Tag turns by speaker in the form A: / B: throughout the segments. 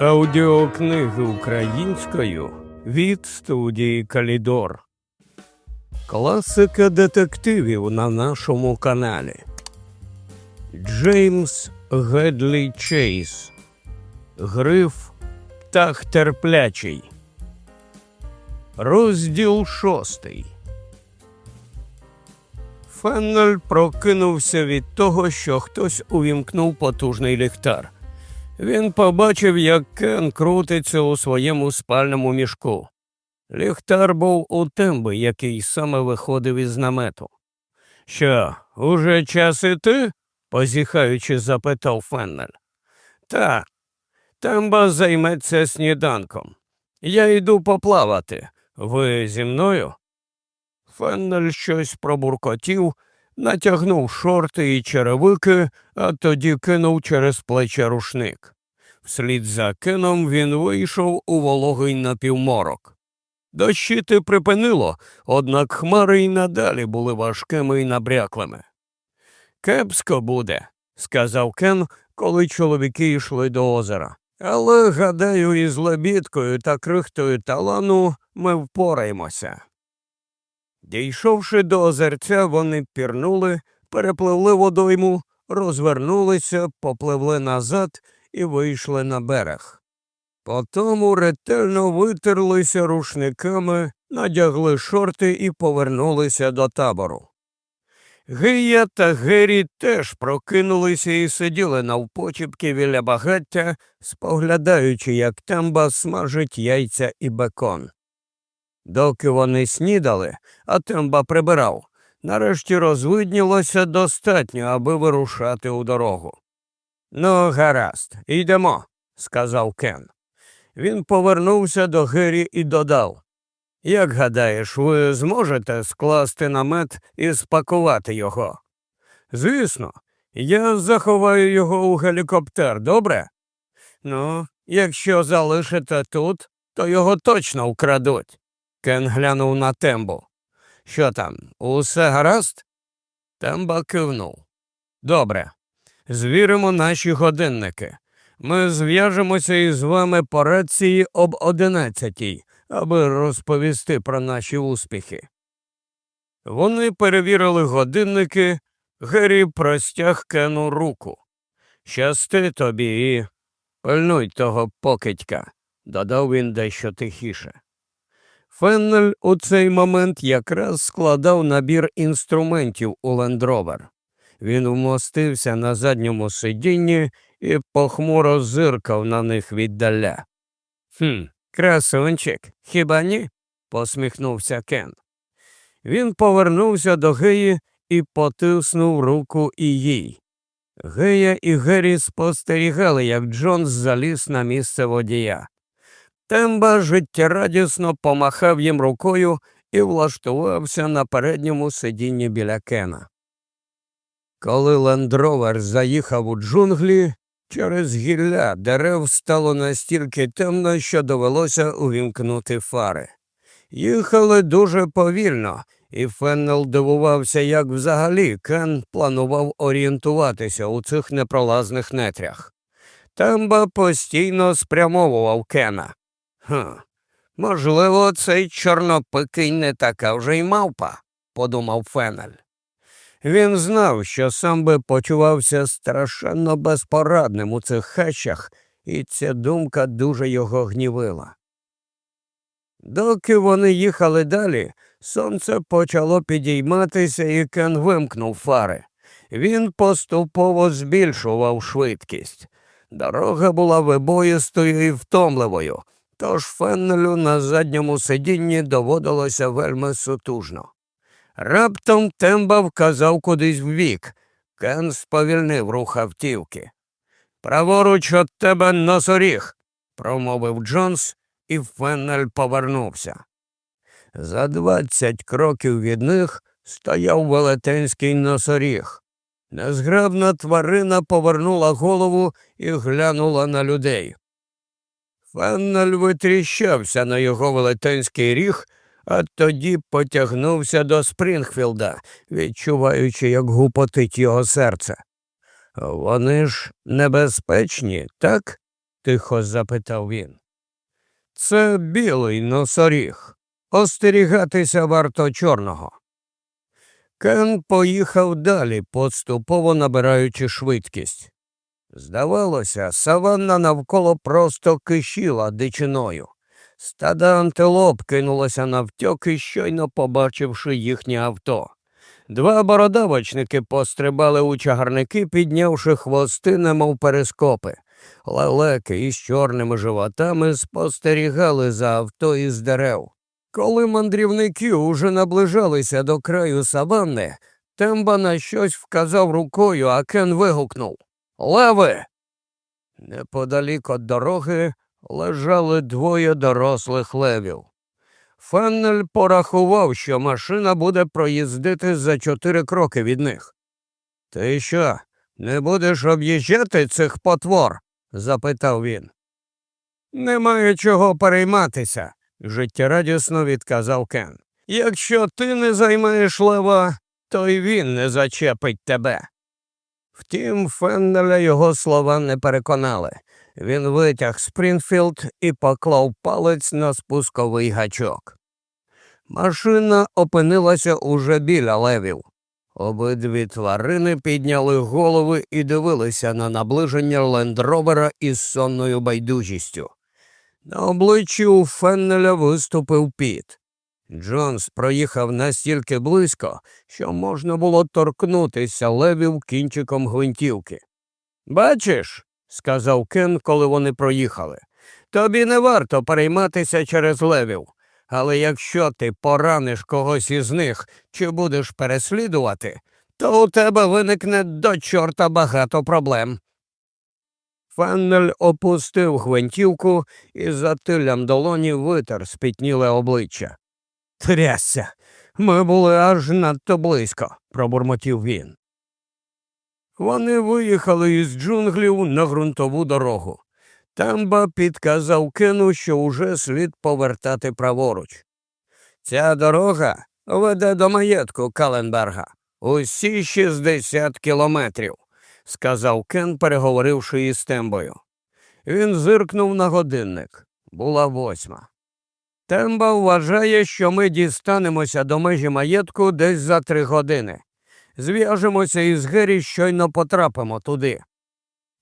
A: Аудіокниги українською від студії Калідор. Класика детективів на нашому каналі. Джеймс Гедлі Чейз. Гриф Птах терплячий. Розділ шостий. Феннель прокинувся від того, що хтось увімкнув потужний ліхтар. Він побачив, як Кен крутиться у своєму спальному мішку. Ліхтар був у темби, який саме виходив із намету. Що, уже час іти? позіхаючи, запитав Феннель. Так, темба займеться сніданком. Я йду поплавати. Ви зі мною? Феннель щось пробуркотів, натягнув шорти і черевики, а тоді кинув через плече рушник. Вслід за кином він вийшов у вологий напівморок. Дощити припинило, однак хмари й надалі були важкими і набряклими. Кепсько буде, сказав Кен, коли чоловіки йшли до озера. Але, гадаю, із лебідкою та крихтою талану ми впораємося. Дійшовши до озерця, вони пірнули, перепливли водойму, розвернулися, попливли назад і вийшли на берег. Потому ретельно витерлися рушниками, надягли шорти і повернулися до табору. Гия та Гері теж прокинулися і сиділи навпочіпки біля багаття, споглядаючи, як темба смажить яйця і бекон. Доки вони снідали, а темба прибирав, нарешті розвиднілося достатньо, аби вирушати у дорогу. Ну, гаразд, йдемо, сказав Кен. Він повернувся до Гері і додав Як гадаєш, ви зможете скласти намет і спакувати його? Звісно, я заховаю його у гелікоптер, добре? Ну, якщо залишите тут, то його точно вкрадуть. Кен глянув на тембу. Що там, усе гаразд? Темба кивнув. Добре. Звіримо наші годинники. Ми зв'яжемося із вами по рації об одинадцятій, аби розповісти про наші успіхи. Вони перевірили годинники, Гері простяг Кену руку. Щасти тобі і пильнуй того покидька, додав він дещо тихіше. Феннель у цей момент якраз складав набір інструментів у лендровер. Він вмостився на задньому сидінні і похмуро зиркав на них віддаля. «Хм, красунчик, хіба ні? посміхнувся Кен. Він повернувся до Геї і потиснув руку і їй. Гея і Гері спостерігали, як Джонс заліз на місце водія. Темба життєрадісно помахав їм рукою і влаштувався на передньому сидінні біля Кена. Коли лендровер заїхав у джунглі, через гілля дерев стало настільки темно, що довелося увімкнути фари. Їхали дуже повільно, і Феннел дивувався, як взагалі Кен планував орієнтуватися у цих непролазних нетрях. Темба постійно спрямовував Кена. «Хм, Можливо, цей чорнопикий не така вже й мавпа, подумав Фенель. Він знав, що сам би почувався страшенно безпорадним у цих хащах, і ця думка дуже його гнівила. Доки вони їхали далі, сонце почало підійматися, і Кен вимкнув фари. Він поступово збільшував швидкість. Дорога була вибоїстою і втомливою, тож Феннелю на задньому сидінні доводилося вельми сутужно. Раптом темба вказав кудись вбік. Кен сповільнив рух автівки. Праворуч від тебе носоріг, промовив Джонс, і Феннель повернувся. За двадцять кроків від них стояв велетенський носоріг. Незграбна тварина повернула голову і глянула на людей. Феннель витріщався на його велетенський ріг, а тоді потягнувся до Спрінгфілда, відчуваючи, як гупотить його серце. Вони ж небезпечні, так? тихо запитав він. Це білий носоріг. Остерігатися варто чорного. Кен поїхав далі, поступово набираючи швидкість. Здавалося, саванна навколо просто кишіла дичиною. Стада антилоп кинулося навтьоки, щойно побачивши їхнє авто. Два бородавочники пострибали у чагарники, піднявши хвости, немов перископи. Лелеки із чорними животами спостерігали за авто із дерев. Коли мандрівники уже наближалися до краю саванни, темба на щось вказав рукою, а Кен вигукнув Леви! Неподалік від дороги лежали двоє дорослих левів. Феннель порахував, що машина буде проїздити за чотири кроки від них. Ти що, не будеш об'їжджати цих потвор? запитав він. Немає чого перейматися, життєрадісно відказав Кен. Якщо ти не займаєш лева, то й він не зачепить тебе. Втім, Феннеля його слова не переконали. Він витяг Спрінгфілд і поклав палець на спусковий гачок. Машина опинилася уже біля левів. Обидві тварини підняли голови і дивилися на наближення лендровера із сонною байдужістю. На обличчі у Феннеля виступив піт. Джонс проїхав настільки близько, що можна було торкнутися левів кінчиком гвинтівки. Бачиш, сказав Кен, коли вони проїхали, тобі не варто перейматися через левів. Але якщо ти пораниш когось із них чи будеш переслідувати, то у тебе виникне до чорта багато проблем. Феннель опустив гвинтівку і за тилям долоні витер спітніле обличчя. Трясся, ми були аж надто близько, пробурмотів він. Вони виїхали із джунглів на ґрунтову дорогу. Тамба підказав кену, що уже слід повертати праворуч. Ця дорога веде до маєтку Каленберга усі 60 кілометрів, сказав Кен, переговоривши із тембою. Він зиркнув на годинник. Була восьма. Темба вважає, що ми дістанемося до межі маєтку десь за три години. Зв'яжемося із Гері, щойно потрапимо туди.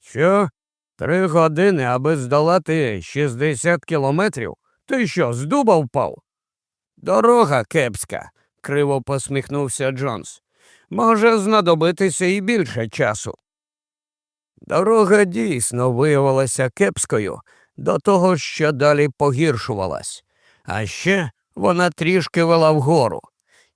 A: Що? Три години, аби здолати 60 кілометрів? Ти що, з дуба впав? Дорога кепська, криво посміхнувся Джонс. Може знадобитися і більше часу. Дорога дійсно виявилася кепською, до того, що далі погіршувалась. А ще вона трішки вела вгору.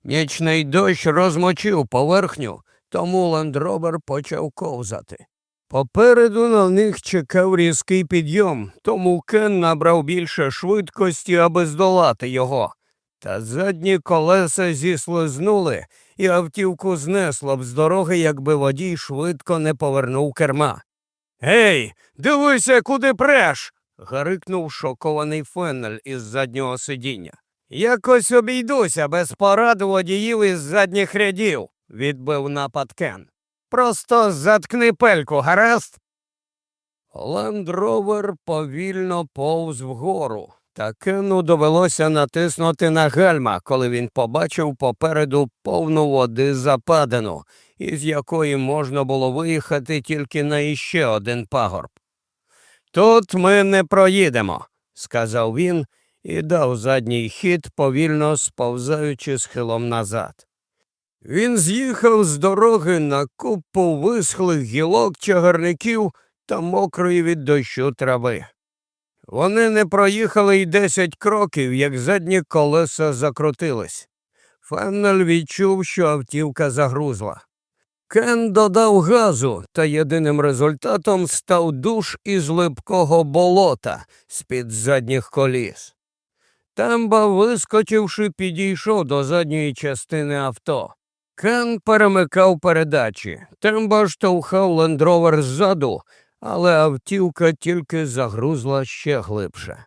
A: Нічний дощ розмочив поверхню, тому ландробер почав ковзати. Попереду на них чекав різкий підйом, тому Кен набрав більше швидкості, аби здолати його. Та задні колеса зіслизнули, і автівку знесло б з дороги, якби водій швидко не повернув керма. Гей, дивися, куди преш. Гарикнув шокований феннель із заднього сидіння. Якось обійдуся без поради водіїв із задніх рядів, відбив напад Кен. Просто заткни пельку, гаразд. Лендровер повільно повз вгору, та Кену довелося натиснути на гальма, коли він побачив попереду повну води западину, із якої можна було виїхати тільки на іще один пагорб. Тут ми не проїдемо, сказав він і дав задній хід, повільно сповзаючи схилом назад. Він з'їхав з дороги на купу висхлих гілок чагарників та мокрої від дощу трави. Вони не проїхали й десять кроків, як задні колеса закрутились. Феннель відчув, що автівка загрузла. Кен додав газу, та єдиним результатом став душ із липкого болота з під задніх коліс. Темба, вискочивши, підійшов до задньої частини авто. Кен перемикав передачі, Темба штовхав лендровер ззаду, але автівка тільки загрузла ще глибше.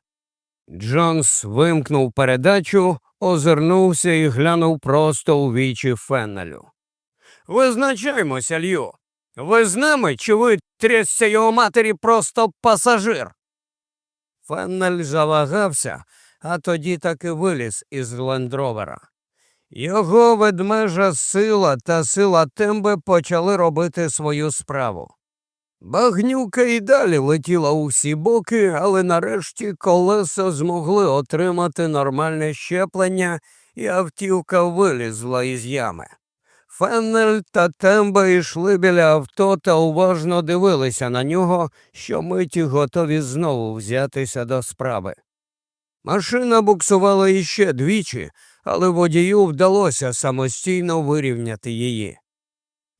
A: Джонс вимкнув передачу, озирнувся і глянув просто у вічі Феннелю. Визначаймося, Лью. Ви з нами, чи ви трясся його матері просто пасажир? Феннель завагався, а тоді таки виліз із лендровера. Його ведмежа сила та сила темби почали робити свою справу. Багнюка і далі летіла у всі боки, але нарешті колеса змогли отримати нормальне щеплення, і автівка вилізла із ями. Феннель та темба йшли біля авто та уважно дивилися на нього, що миті готові знову взятися до справи. Машина буксувала іще двічі, але водію вдалося самостійно вирівняти її.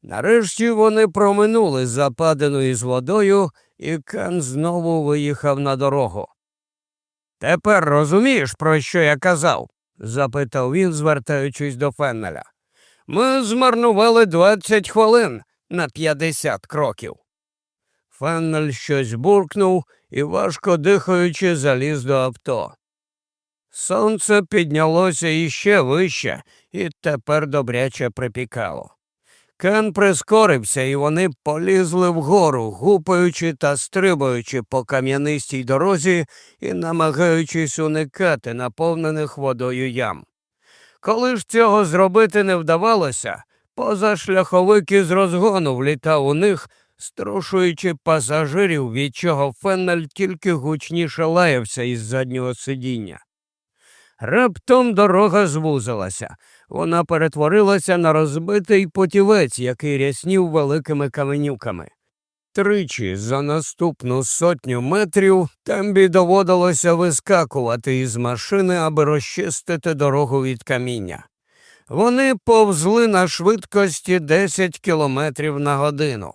A: Нарешті вони проминули западину із водою, і Кен знову виїхав на дорогу. Тепер розумієш, про що я казав? запитав він, звертаючись до Феннеля. Ми змарнували двадцять хвилин на п'ятдесят кроків. Феннель щось буркнув і, важко дихаючи, заліз до авто. Сонце піднялося іще вище і тепер добряче припікало. Кен прискорився, і вони полізли вгору, гупаючи та стрибаючи по кам'янистій дорозі і намагаючись уникати наповнених водою ям. Коли ж цього зробити не вдавалося, позашляховик із розгону влітав у них, струшуючи пасажирів, від чого Феннель тільки гучніше лаявся із заднього сидіння. Раптом дорога звузилася. Вона перетворилася на розбитий потівець, який ряснів великими каменюками. Тричі за наступну сотню метрів тембі доводилося вискакувати із машини, аби розчистити дорогу від каміння. Вони повзли на швидкості 10 кілометрів на годину.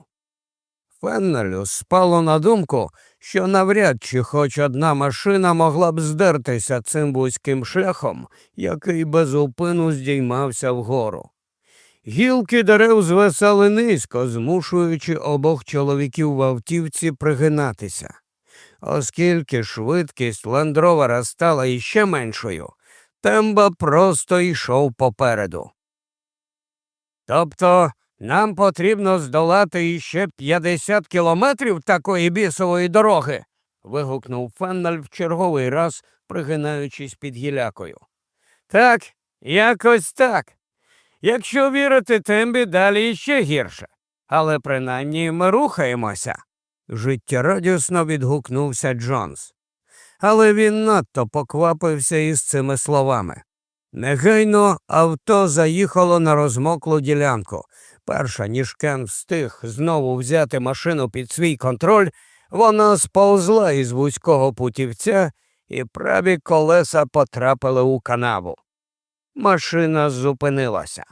A: Феннелю спало на думку, що навряд чи хоч одна машина могла б здертися цим вузьким шляхом, який безупину здіймався вгору. Гілки дерев звисали низько, змушуючи обох чоловіків в автівці пригинатися. Оскільки швидкість ландровера стала іще меншою, темба просто йшов попереду. Тобто нам потрібно здолати іще 50 кілометрів такої бісової дороги. вигукнув Феннель в черговий раз, пригинаючись під гілякою. Так, якось так. Якщо вірити тембі, далі іще гірше. Але принаймні ми рухаємося. Життєрадісно відгукнувся Джонс. Але він надто поквапився із цими словами. Негайно авто заїхало на розмоклу ділянку. Перша ніж Кен встиг знову взяти машину під свій контроль, вона сповзла із вузького путівця, і праві колеса потрапили у канаву. Машина зупинилася.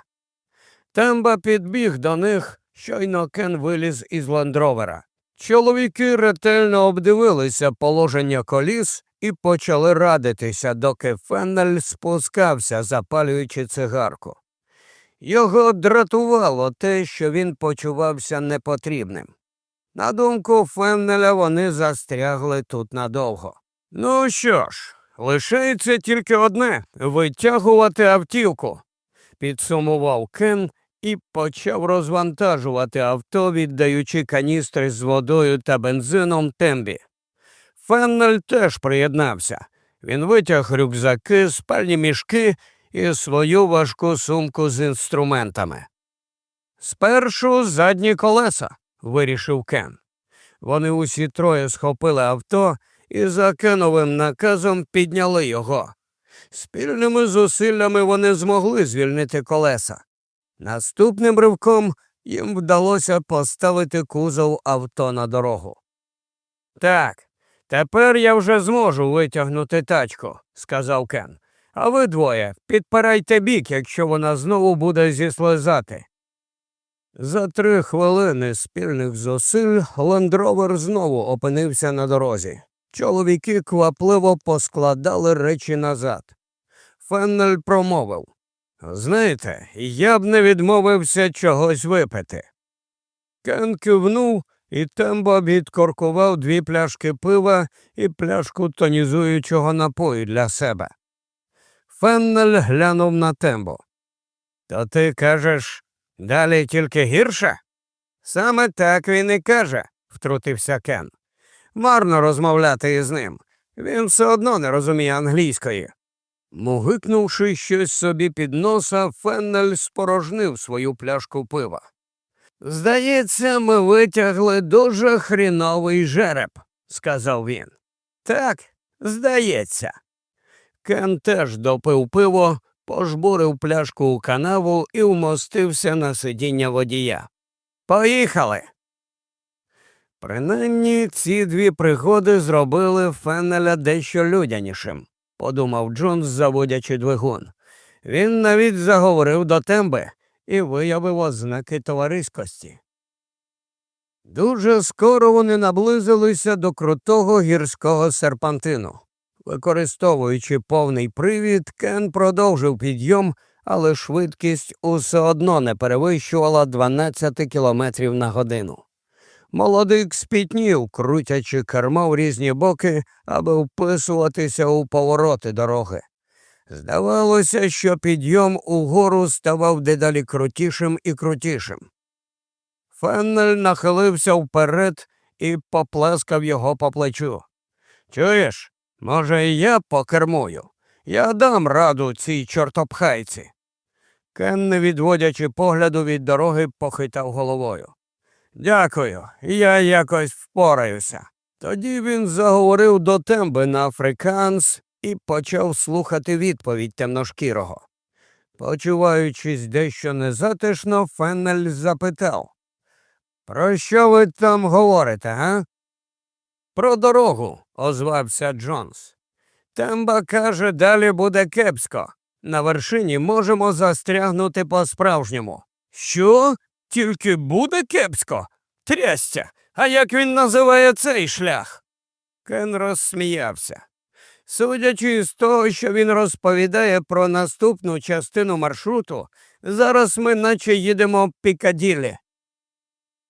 A: Темба підбіг до них, щойно Кен виліз із ландровера. Чоловіки ретельно обдивилися положення коліс і почали радитися, доки Феннель спускався, запалюючи цигарку. Його дратувало те, що він почувався непотрібним. На думку Феннеля, вони застрягли тут надовго. Ну що ж, лишається тільки одне витягувати автівку, підсумував Кен і почав розвантажувати авто, віддаючи каністри з водою та бензином тембі. Феннель теж приєднався. Він витяг рюкзаки, спальні мішки і свою важку сумку з інструментами. Спершу задні колеса, вирішив Кен. Вони усі троє схопили авто і за Кеновим наказом підняли його. Спільними зусиллями вони змогли звільнити колеса. Наступним ривком їм вдалося поставити кузов авто на дорогу. Так, тепер я вже зможу витягнути тачку, сказав Кен. А ви двоє підпирайте бік, якщо вона знову буде зіслизати. За три хвилини спільних зусиль ландровер знову опинився на дорозі. Чоловіки квапливо поскладали речі назад. Феннель промовив Знаєте, я б не відмовився чогось випити. Кен кивнув і тембо відкоркував дві пляшки пива і пляшку тонізуючого напою для себе. Феннель глянув на тембо. То ти кажеш, далі тільки гірше? Саме так він і каже, втрутився Кен. Марно розмовляти із ним. Він все одно не розуміє англійської. Мугикнувши щось собі під носа, Феннель спорожнив свою пляшку пива. Здається, ми витягли дуже хріновий жереб, сказав він. Так, здається. Кен теж допив пиво, пожбурив пляшку у канаву і вмостився на сидіння водія. Поїхали. Принаймні ці дві пригоди зробили Феннеля дещо людянішим, подумав Джонс, заводячи двигун. Він навіть заговорив до темби і виявив ознаки товариськості. Дуже скоро вони наблизилися до крутого гірського серпантину. Використовуючи повний привід, Кен продовжив підйом, але швидкість усе одно не перевищувала 12 кілометрів на годину. Молодик спітнів, крутячи кермо в різні боки, аби вписуватися у повороти дороги. Здавалося, що підйом угору ставав дедалі крутішим і крутішим. Феннель нахилився вперед і поплескав його по плечу. Чуєш, може, і я покермую? Я дам раду цій чортопхайці. Кен, не відводячи погляду від дороги, похитав головою. Дякую, я якось впораюся. Тоді він заговорив до темби на африканс і почав слухати відповідь темношкірого. Почуваючись дещо незатишно, Феннель запитав Про що ви там говорите, га? Про дорогу, озвався Джонс. Темба каже, далі буде кепсько. На вершині можемо застрягнути по справжньому. Що? Тільки буде кепсько? Трястя. А як він називає цей шлях? Кен розсміявся. Судячи з того, що він розповідає про наступну частину маршруту, зараз ми наче їдемо Пікаділі.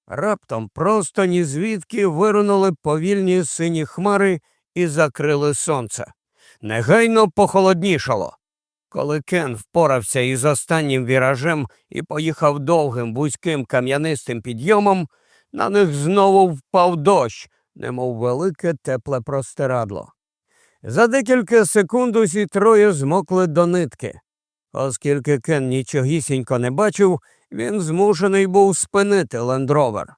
A: Раптом просто ні звідки вирунули повільні сині хмари і закрили сонце. Негайно похолоднішало. Коли Кен впорався із останнім віражем і поїхав довгим вузьким кам'янистим підйомом, на них знову впав дощ, немов велике тепле простирадло. За декілька секунд усі троє змокли до нитки. Оскільки Кен нічогісінько не бачив, він змушений був спинити лендровер.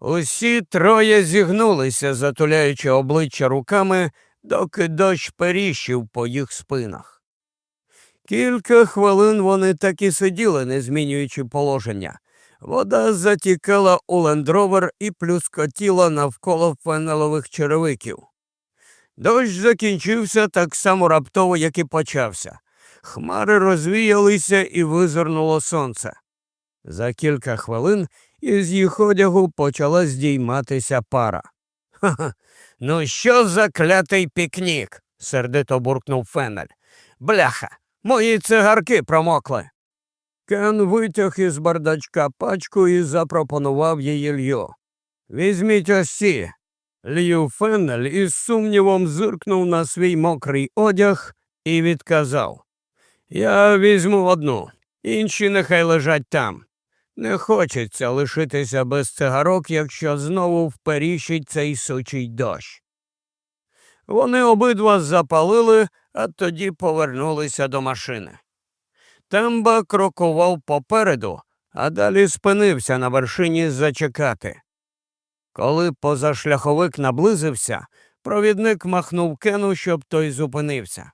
A: Усі троє зігнулися, затуляючи обличчя руками, доки дощ періщив по їх спинах. Кілька хвилин вони так і сиділи, не змінюючи положення. Вода затікала у лендровер і плюскотіла навколо фенелових черевиків. Дощ закінчився так само раптово, як і почався. Хмари розвіялися і визирнуло сонце. За кілька хвилин із їх одягу почала здійматися пара. Ха-ха, ну що за клятий пікнік? сердито буркнув Фенель. Бляха, мої цигарки промокли. Кен витяг із бардачка пачку і запропонував її лью. Візьміть ось ці. Лью Феннель із сумнівом зиркнув на свій мокрий одяг і відказав Я візьму одну, інші нехай лежать там. Не хочеться лишитися без цигарок, якщо знову вперіщить цей сучий дощ. Вони обидва запалили, а тоді повернулися до машини. Темба крокував попереду, а далі спинився на вершині зачекати. Коли позашляховик наблизився, провідник махнув кену, щоб той зупинився.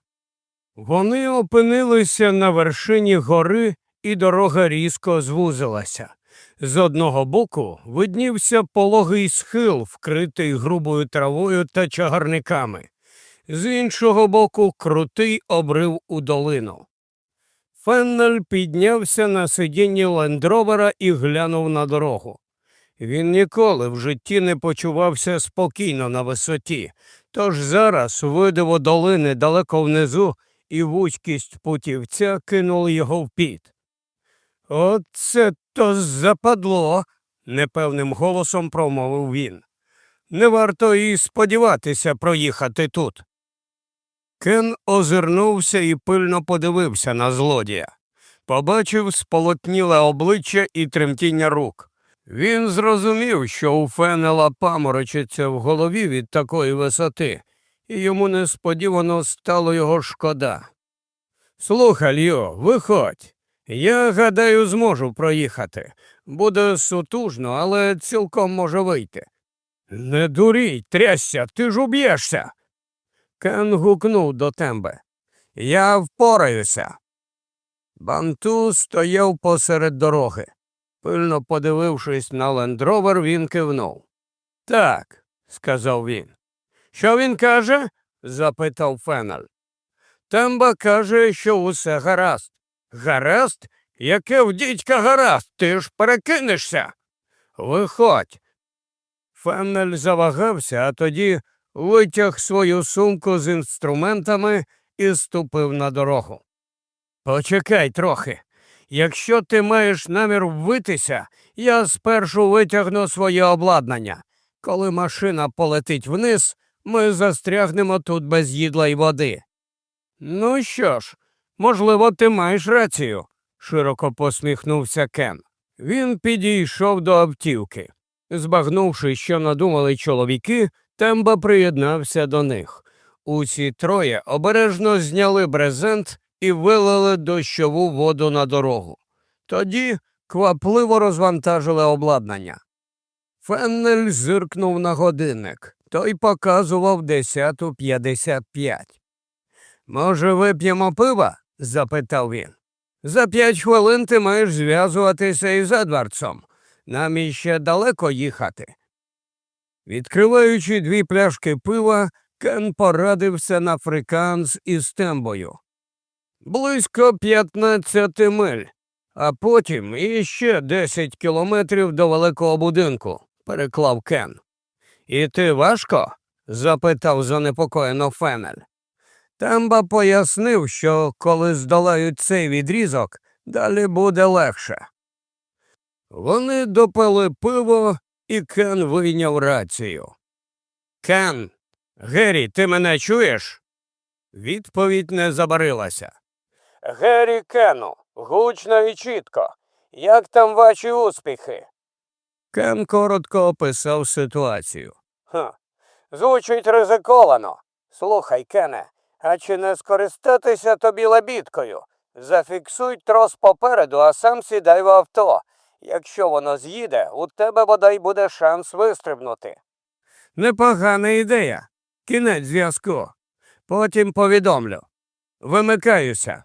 A: Вони опинилися на вершині гори, і дорога різко звузилася. З одного боку виднівся пологий схил, вкритий грубою травою та чагарниками, з іншого боку крутий обрив у долину. Феннель піднявся на сидінні лендровера і глянув на дорогу. Він ніколи в житті не почувався спокійно на висоті, тож зараз видиво долини далеко внизу, і вузькість путівця кинули його в піт. Оце то западло, непевним голосом промовив він. Не варто і сподіватися проїхати тут. Кен озирнувся і пильно подивився на злодія. Побачив сполотніле обличчя і тремтіння рук. Він зрозумів, що у Фенела паморочиться в голові від такої висоти, і йому несподівано стало його шкода. Слухай, Льо, виходь. Я гадаю, зможу проїхати. Буде сутужно, але цілком може вийти. Не дурій, трясся, ти ж уб'єшся. Кен гукнув до тембе. Я впораюся. Банту стояв посеред дороги. Пильно подивившись на лендровер, він кивнув. Так, сказав він. Що він каже? запитав Фенель. Темба каже, що усе гаразд. Гаразд? Яке в дідька гаразд? Ти ж перекинешся. Виходь. Феннель завагався, а тоді витяг свою сумку з інструментами і ступив на дорогу. Почекай трохи. Якщо ти маєш намір вбитися, я спершу витягну своє обладнання. Коли машина полетить вниз, ми застрягнемо тут без їдла й води. Ну що ж, можливо, ти маєш рацію, широко посміхнувся Кен. Він підійшов до автівки. Збагнувши, що надумали чоловіки, Темба приєднався до них. Усі троє обережно зняли брезент і вилили дощову воду на дорогу. Тоді квапливо розвантажили обладнання. Феннель зиркнув на годинник. Той показував 10.55. Може, вип'ємо пива? запитав він. За п'ять хвилин ти маєш зв'язуватися із Едвардсом. Нам іще далеко їхати. Відкриваючи дві пляшки пива, Кен порадився на фриканс із тембою. Близько 15 миль, а потім іще 10 кілометрів до великого будинку, переклав Кен. І ти важко? запитав занепокоєно Фенель. Темба пояснив, що коли здолають цей відрізок, далі буде легше. Вони допили пиво, і Кен вийняв рацію. Кен, Геррі, ти мене чуєш? Відповідь не забарилася. Геррі Кену, гучно і чітко. Як там ваші успіхи? Кен коротко описав ситуацію. Ха, звучить ризиковано. Слухай, Кене, а чи не скористатися тобі лебідкою? Зафіксуй трос попереду, а сам сідай в авто. Якщо воно з'їде, у тебе бодай буде шанс вистрибнути. Непогана ідея. Кінець зв'язку. Потім повідомлю. Вимикаюся.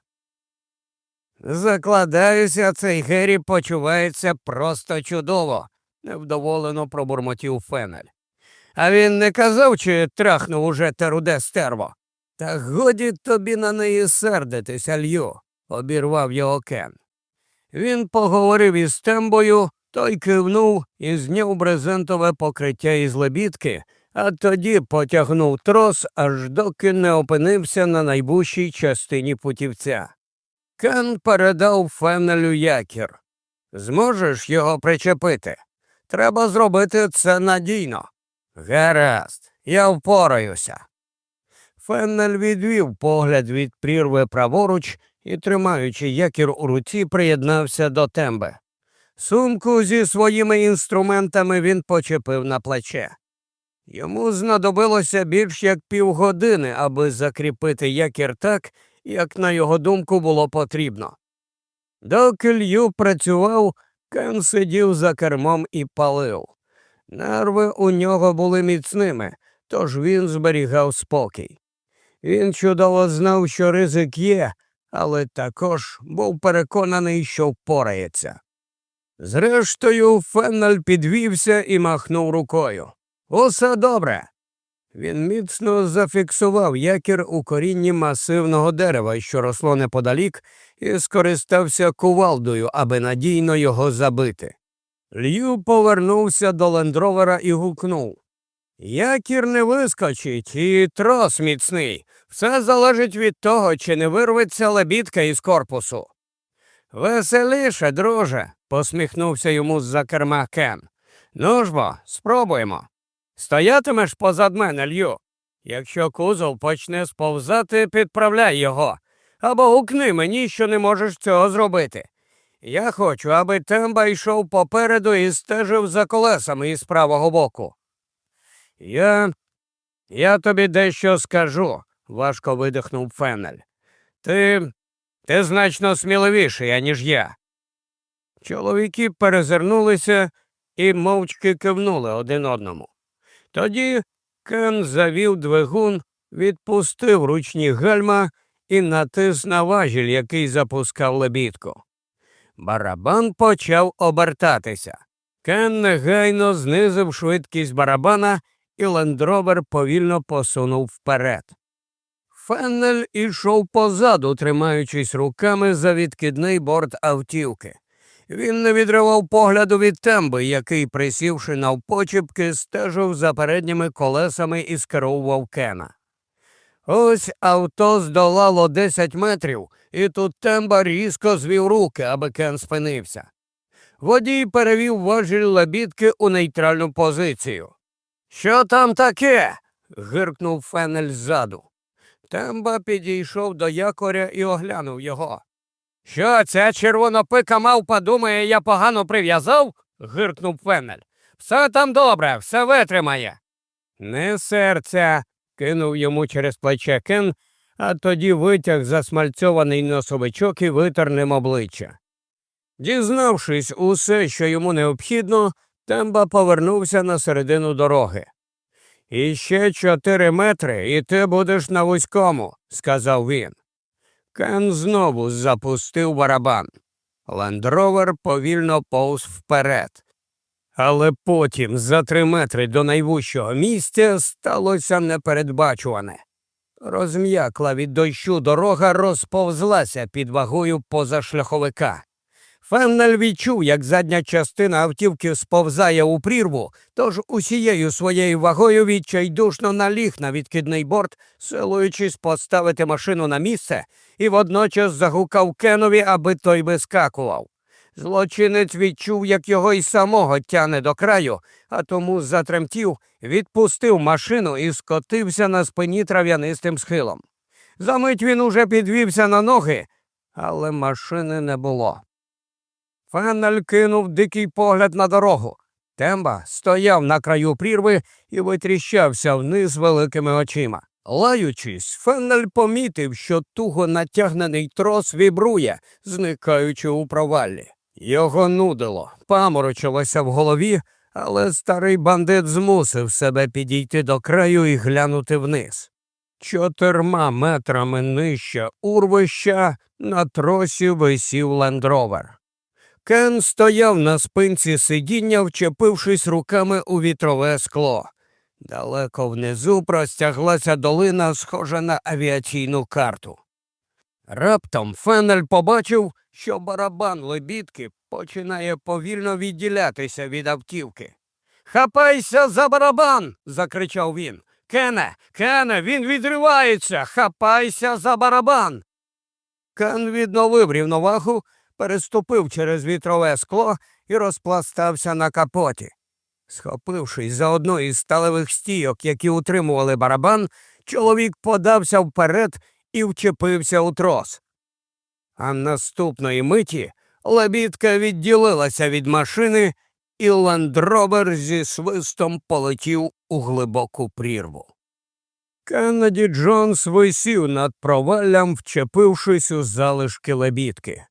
A: Закладаюся, цей Геррі почувається просто чудово, невдоволено пробурмотів Фенель. А він не казав, чи трахнув уже те руде стерво. Та годі тобі на неї сердитися, Лью, обірвав його Кен. Він поговорив із тембою, той кивнув і зняв брезентове покриття із лебідки, а тоді потягнув трос, аж доки не опинився на найвужчій частині путівця. Кен передав Фенелю якір. Зможеш його причепити? Треба зробити це надійно. Гаразд, я впораюся. Феннель відвів погляд від прірви праворуч і, тримаючи якір у руці, приєднався до темби. Сумку зі своїми інструментами він почепив на плече. Йому знадобилося більш як півгодини, аби закріпити якір так, як, на його думку, було потрібно. Доки Лью працював, Кен сидів за кермом і палив. Нерви у нього були міцними, тож він зберігав спокій. Він чудово знав, що ризик є, але також був переконаний, що впорається. Зрештою, Феннель підвівся і махнув рукою. Усе добре. Він міцно зафіксував якір у корінні масивного дерева, що росло неподалік, і скористався кувалдою, аби надійно його забити. Лью повернувся до лендровера і гукнув Якір не вискочить, і трос міцний. Все залежить від того, чи не вирветься лебідка із корпусу. Веселіше, друже, посміхнувся йому з за керма Кен. Ну ж бо, спробуємо. Стоятимеш позад мене, Лью. Якщо кузов почне сповзати, підправляй його. Або гукни мені, що не можеш цього зробити. Я хочу, аби темба йшов попереду і стежив за колесами із правого боку. Я Я тобі дещо скажу, важко видихнув Фенель. Ти ти значно сміливіший, аніж я. Чоловіки перезирнулися і мовчки кивнули один одному. Тоді Кен завів двигун, відпустив ручні гальма і натис на важіль, який запускав лебідку. Барабан почав обертатися. Кен негайно знизив швидкість барабана, і лендровер повільно посунув вперед. Феннель ішов позаду, тримаючись руками за відкидний борт автівки. Він не відривав погляду від темби, який, присівши навпочіпки, стежив за передніми колесами і скеровував Кена. Ось авто здолало 10 метрів, і тут темба різко звів руки, аби Кен спинився. Водій перевів важіль лебідки у нейтральну позицію. Що там таке? гиркнув Фенель ззаду. Темба підійшов до якоря і оглянув його. Що, ця червонопика мавпа думає, я погано прив'язав? гиркнув Фенель. Все там добре, все витримає. Не серця, кинув йому через плече Кен, а тоді витяг засмальцьований носовичок і витер ним обличчя. Дізнавшись усе, що йому необхідно, Темба повернувся на середину дороги. Іще чотири метри, і ти будеш на вузькому, сказав він. Кен знову запустив барабан. Лендровер повільно повз вперед. Але потім, за три метри до найвищого місця, сталося непередбачуване. Розм'якла від дощу дорога розповзлася під вагою позашляховика. Феннель відчув, як задня частина автівки сповзає у прірву, тож усією своєю вагою відчайдушно наліг на відкидний борт, силуючись поставити машину на місце, і водночас загукав Кенові, аби той вискакував. Злочинець відчув, як його й самого тяне до краю, а тому затремтів, відпустив машину і скотився на спині трав'янистим схилом. Замить він уже підвівся на ноги, але машини не було. Феннель кинув дикий погляд на дорогу. Темба стояв на краю прірви і витріщався вниз великими очима. Лаючись, Феннель помітив, що туго натягнений трос вібрує, зникаючи у проваллі. Його нудило, паморочилося в голові, але старий бандит змусив себе підійти до краю і глянути вниз. Чотирма метрами нижче урвища на тросі висів лендровер. Кен стояв на спинці сидіння, вчепившись руками у вітрове скло. Далеко внизу простяглася долина, схожа на авіаційну карту. Раптом Фенель побачив, що барабан лебідки починає повільно відділятися від автівки. Хапайся за барабан. закричав він. Кене, Кене, він відривається. Хапайся за барабан. Кен відновив рівновагу переступив через вітрове скло і розпластався на капоті. Схопившись за одну із сталевих стійок, які утримували барабан, чоловік подався вперед і вчепився у трос. А наступної миті лебідка відділилася від машини, і ландробер зі свистом полетів у глибоку прірву. Кеннеді Джонс висів над проваллям, вчепившись у залишки лебідки.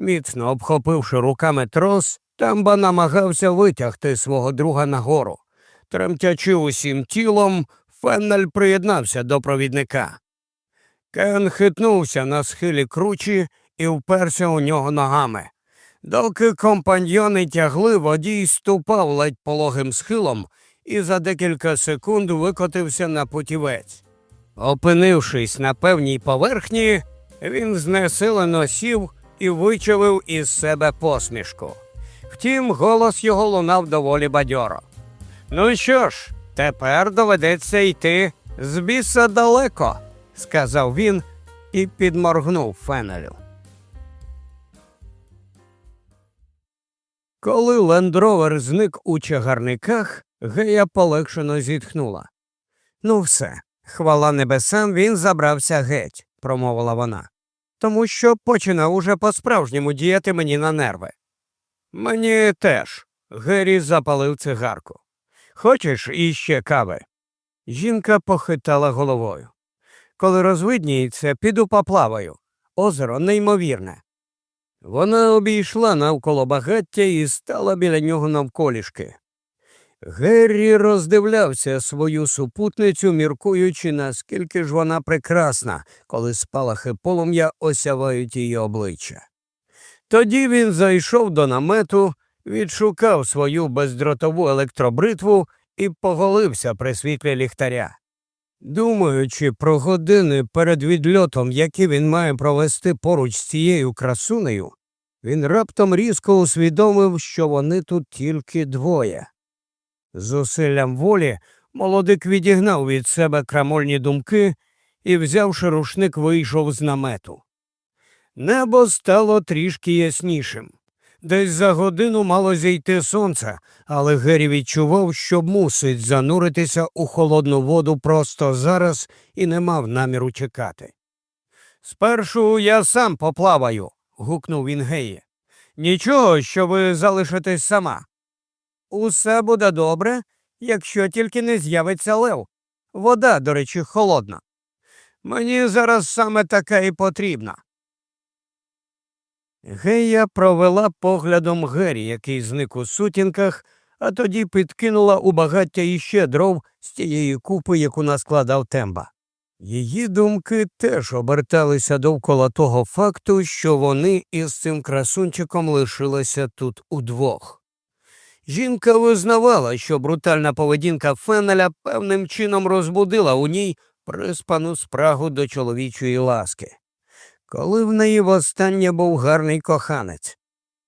A: Міцно обхопивши руками трос, Тамба намагався витягти свого друга нагору. Тремтячи усім тілом, Феннель приєднався до провідника. Кен хитнувся на схилі кручі і вперся у нього ногами. Доки компаньйони тягли, водій ступав ледь пологим схилом і за декілька секунд викотився на путівець. Опинившись на певній поверхні, він знесилено сів і вичавив із себе посмішку. Втім, голос його лунав доволі бадьоро. Ну що ж, тепер доведеться йти з біса далеко, сказав він і підморгнув Фенелю. Коли лендровер зник у чагарниках, Гея полегшено зітхнула. Ну, все, хвала небесам, він забрався геть, промовила вона тому що починав уже по-справжньому діяти мені на нерви. Мені теж. Геррі запалив цигарку. Хочеш іще кави? Жінка похитала головою. Коли розвидніється, піду поплаваю. Озеро неймовірне. Вона обійшла навколо багаття і стала біля нього навколішки. Геррі роздивлявся свою супутницю, міркуючи, наскільки ж вона прекрасна, коли спалахи полум'я осявають її обличчя. Тоді він зайшов до намету, відшукав свою бездротову електробритву і поголився при світлі ліхтаря. Думаючи про години перед відльотом, які він має провести поруч з цією красунею, він раптом різко усвідомив, що вони тут тільки двоє. Зусиллям волі молодик відігнав від себе крамольні думки і, взявши рушник, вийшов з намету. Небо стало трішки яснішим. Десь за годину мало зійти сонце, але Гері відчував, що мусить зануритися у холодну воду просто зараз і не мав наміру чекати. Спершу я сам поплаваю, гукнув він Геї. Нічого, що ви залишитесь сама. Усе буде добре, якщо тільки не з'явиться лев. Вода, до речі, холодна. Мені зараз саме така і потрібна. Гея провела поглядом Гері, який зник у сутінках, а тоді підкинула у багаття іще дров з тієї купи, яку наскладав темба. Її думки теж оберталися довкола того факту, що вони із цим красунчиком лишилися тут удвох. Жінка визнавала, що брутальна поведінка Феннеля певним чином розбудила у ній приспану спрагу до чоловічої ласки. Коли в неї востаннє був гарний коханець,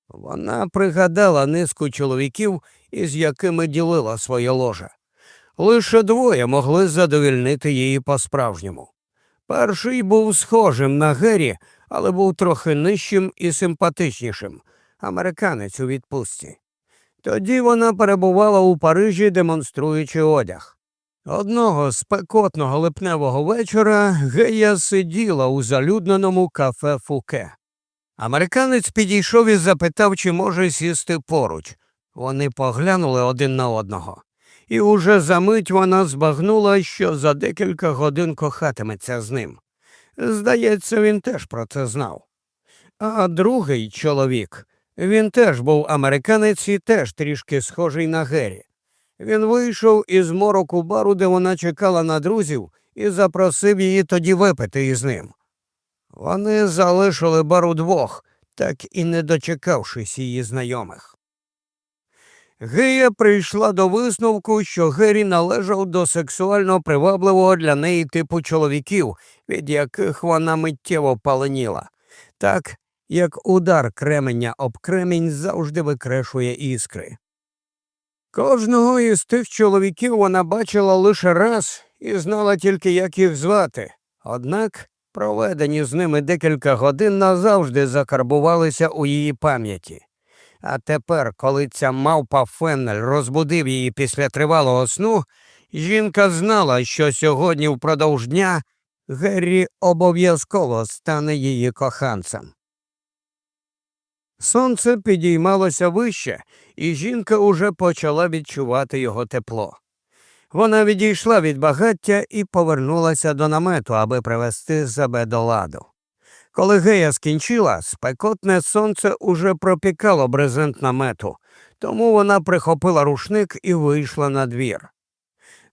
A: вона пригадала низку чоловіків, із якими ділила своє ложе. Лише двоє могли задовільнити її по-справжньому. Перший був схожим на Гері, але був трохи нижчим і симпатичнішим американець у відпустці. Тоді вона перебувала у Парижі, демонструючи одяг. Одного спекотного липневого вечора Гея сиділа у залюдненому кафе Фуке. Американець підійшов і запитав, чи може сісти поруч. Вони поглянули один на одного, і уже за мить вона збагнула, що за декілька годин кохатиметься з ним. Здається, він теж про це знав. А другий чоловік, він теж був американець і теж трішки схожий на Гері. Він вийшов із мороку бару, де вона чекала на друзів, і запросив її тоді випити із ним. Вони залишили бар удвох, так і не дочекавшись її знайомих. Гея прийшла до висновку, що Гері належав до сексуально привабливого для неї типу чоловіків, від яких вона миттєво паленіла, так як удар кременя об кремінь завжди викрешує іскри. Кожного із тих чоловіків вона бачила лише раз і знала тільки, як їх звати, однак проведені з ними декілька годин назавжди закарбувалися у її пам'яті. А тепер, коли ця мавпа Феннель розбудив її після тривалого сну, жінка знала, що сьогодні впродовж дня Геррі обов'язково стане її коханцем. Сонце підіймалося вище, і жінка уже почала відчувати його тепло. Вона відійшла від багаття і повернулася до намету, аби привести себе до ладу. Коли Гея скінчила, спекотне сонце уже пропікало брезент намету, тому вона прихопила рушник і вийшла на двір.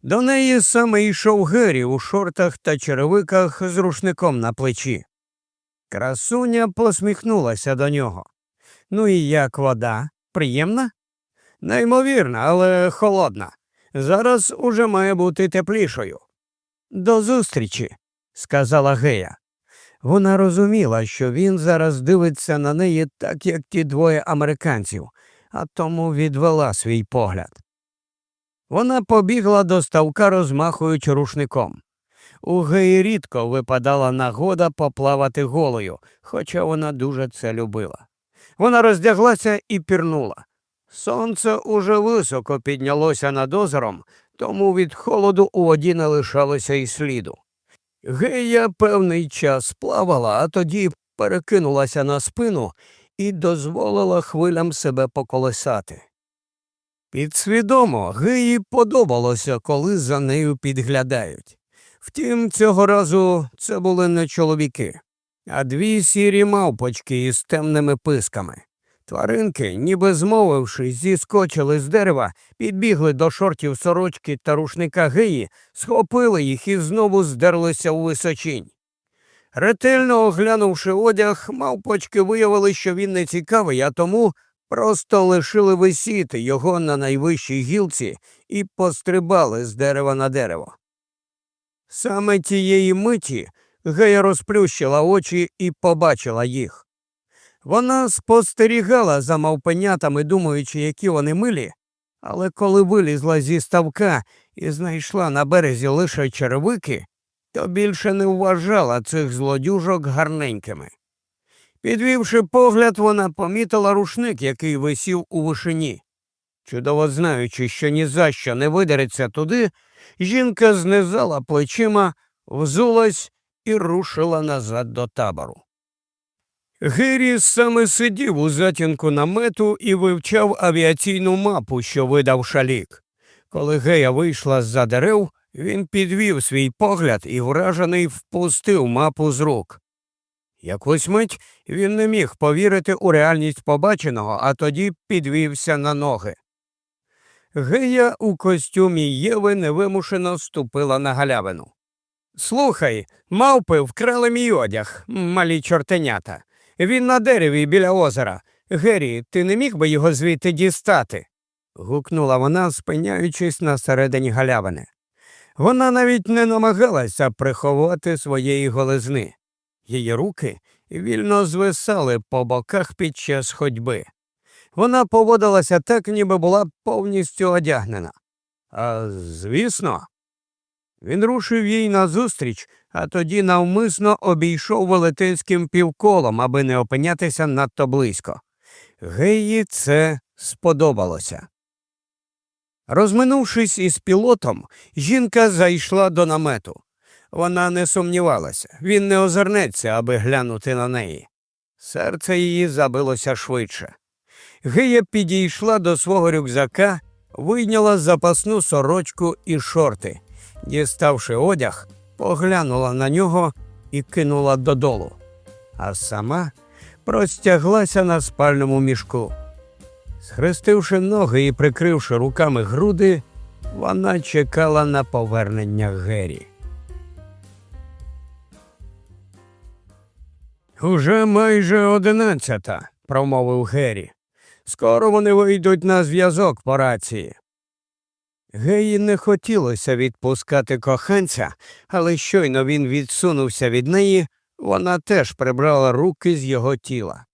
A: До неї саме йшов Гері у шортах та черевиках з рушником на плечі. Красуня посміхнулася до нього. Ну і як вода? Приємна? Неймовірна, але холодна. Зараз уже має бути теплішою. До зустрічі, сказала Гея. Вона розуміла, що він зараз дивиться на неї так, як ті двоє американців, а тому відвела свій погляд. Вона побігла до ставка, розмахуючи рушником. У Геї рідко випадала нагода поплавати голою, хоча вона дуже це любила. Вона роздяглася і пірнула. Сонце уже високо піднялося над озером, тому від холоду у воді не лишалося й сліду. Гея певний час плавала, а тоді перекинулася на спину і дозволила хвилям себе поколесати. Підсвідомо, Геї подобалося, коли за нею підглядають. Втім, цього разу це були не чоловіки, а дві сірі мавпочки із темними писками. Тваринки, ніби змовившись, зіскочили з дерева, підбігли до шортів сорочки та рушника Геї, схопили їх і знову здерлися у височинь. Ретельно оглянувши одяг, мавпочки виявили, що він не цікавий, а тому просто лишили висіти його на найвищій гілці і пострибали з дерева на дерево. Саме тієї миті Гея розплющила очі і побачила їх. Вона спостерігала за мавпенятами, думаючи, які вони милі, але коли вилізла зі ставка і знайшла на березі лише черевики, то більше не вважала цих злодюжок гарненькими. Підвівши погляд, вона помітила рушник, який висів у вишині. Чудово знаючи, що ні за що не видереться туди, жінка знизала плечима, взулась і рушила назад до табору. Гирі саме сидів у затінку намету і вивчав авіаційну мапу, що видав шалік. Коли Гея вийшла з за дерев, він підвів свій погляд і вражений впустив мапу з рук. Якусь мить він не міг повірити у реальність побаченого, а тоді підвівся на ноги. Гея у костюмі Єви невимушено ступила на галявину. Слухай, мавпи вкрали мій одяг, малі чортенята. Він на дереві біля озера. Геррі, ти не міг би його звідти дістати? гукнула вона, спиняючись на середині галявини. Вона навіть не намагалася приховати своєї голизни. Її руки вільно звисали по боках під час ходьби. Вона поводилася так, ніби була повністю одягнена. А звісно, він рушив їй назустріч, а тоді навмисно обійшов велетенським півколом, аби не опинятися надто близько. Геї це сподобалося. Розминувшись із пілотом, жінка зайшла до намету. Вона не сумнівалася, він не озирнеться, аби глянути на неї. Серце її забилося швидше. Гея підійшла до свого рюкзака, вийняла запасну сорочку і шорти. Діставши одяг, поглянула на нього і кинула додолу, а сама простяглася на спальному мішку. Схрестивши ноги і прикривши руками груди, вона чекала на повернення Гері. Уже майже одинадцята, промовив Гері. Скоро вони вийдуть на зв'язок по рації. Геї не хотілося відпускати коханця, але щойно він відсунувся від неї, вона теж прибрала руки з його тіла.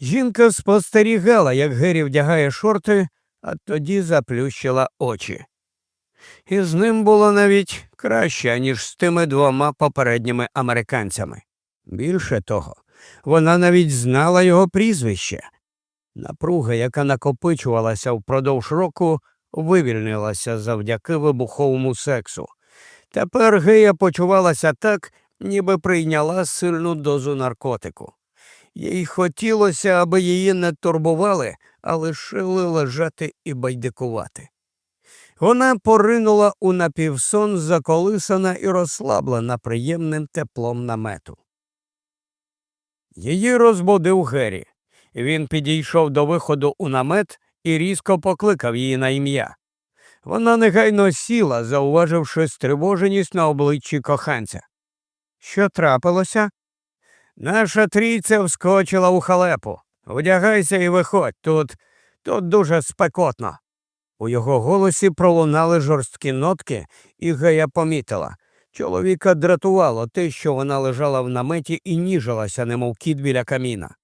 A: Жінка спостерігала, як Гері вдягає шорти, а тоді заплющила очі. І з ним було навіть краще, ніж з тими двома попередніми американцями. Більше того, вона навіть знала його прізвище. Напруга, яка накопичувалася впродовж року, вивільнилася завдяки вибуховому сексу. Тепер Гея почувалася так, ніби прийняла сильну дозу наркотику. Їй хотілося, аби її не турбували, а лишили лежати і байдикувати. Вона поринула у напівсон, заколисана і розслаблена приємним теплом намету. Її розбудив Геррі. Він підійшов до виходу у намет і різко покликав її на ім'я. Вона негайно сіла, зауваживши стривоженість на обличчі коханця. Що трапилося? Наша трійця вскочила у халепу. Одягайся і виходь тут, тут дуже спекотно. У його голосі пролунали жорсткі нотки, і Гея помітила. Чоловіка дратувало те, що вона лежала в наметі і ніжилася, немов кіт біля каміна.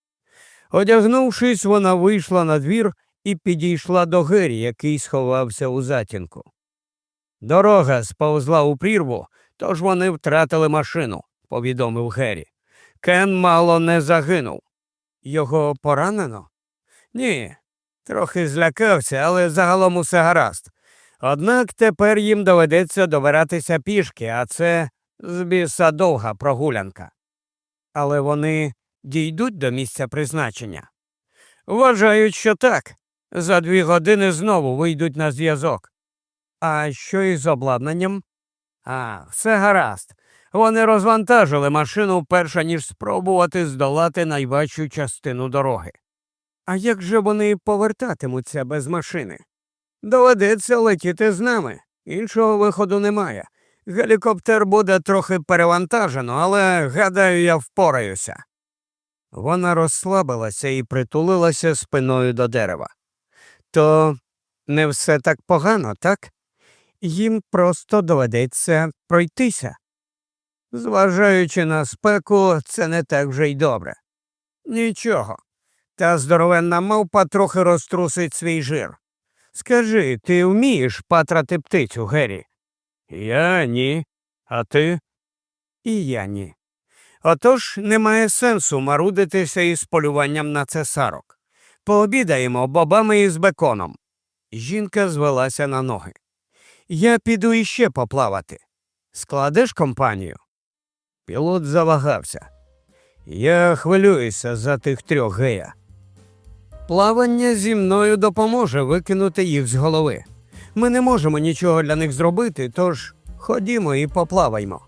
A: Одягнувшись, вона вийшла на двір і підійшла до Гері, який сховався у затінку. Дорога сповзла у прірву, тож вони втратили машину, повідомив Гері. Кен мало не загинув. Його поранено? Ні, трохи злякався, але загалом усе гаразд. Однак тепер їм доведеться добиратися пішки, а це збіса довга прогулянка. Але вони дійдуть до місця призначення. Вважають, що так. За дві години знову вийдуть на зв'язок. А що із обладнанням? А, все гаразд. Вони розвантажили машину перша ніж спробувати здолати найважчу частину дороги. А як же вони повертатимуться без машини? Доведеться летіти з нами. Іншого виходу немає. Гелікоптер буде трохи перевантажено, але гадаю, я впораюся. Вона розслабилася і притулилася спиною до дерева. То не все так погано, так? Їм просто доведеться пройтися. Зважаючи на спеку, це не так вже й добре. Нічого. Та здоровенна мавпа трохи розтрусить свій жир. Скажи, ти вмієш патрати птицю, Геррі? Я ні. А ти? І я ні. Отож немає сенсу марудитися із полюванням на цесарок. Пообідаємо бобами із беконом. Жінка звелася на ноги. Я піду іще поплавати. Складеш компанію? Пілот завагався. Я хвилююся за тих трьох гея. Плавання зі мною допоможе викинути їх з голови. Ми не можемо нічого для них зробити, тож ходімо і поплаваймо.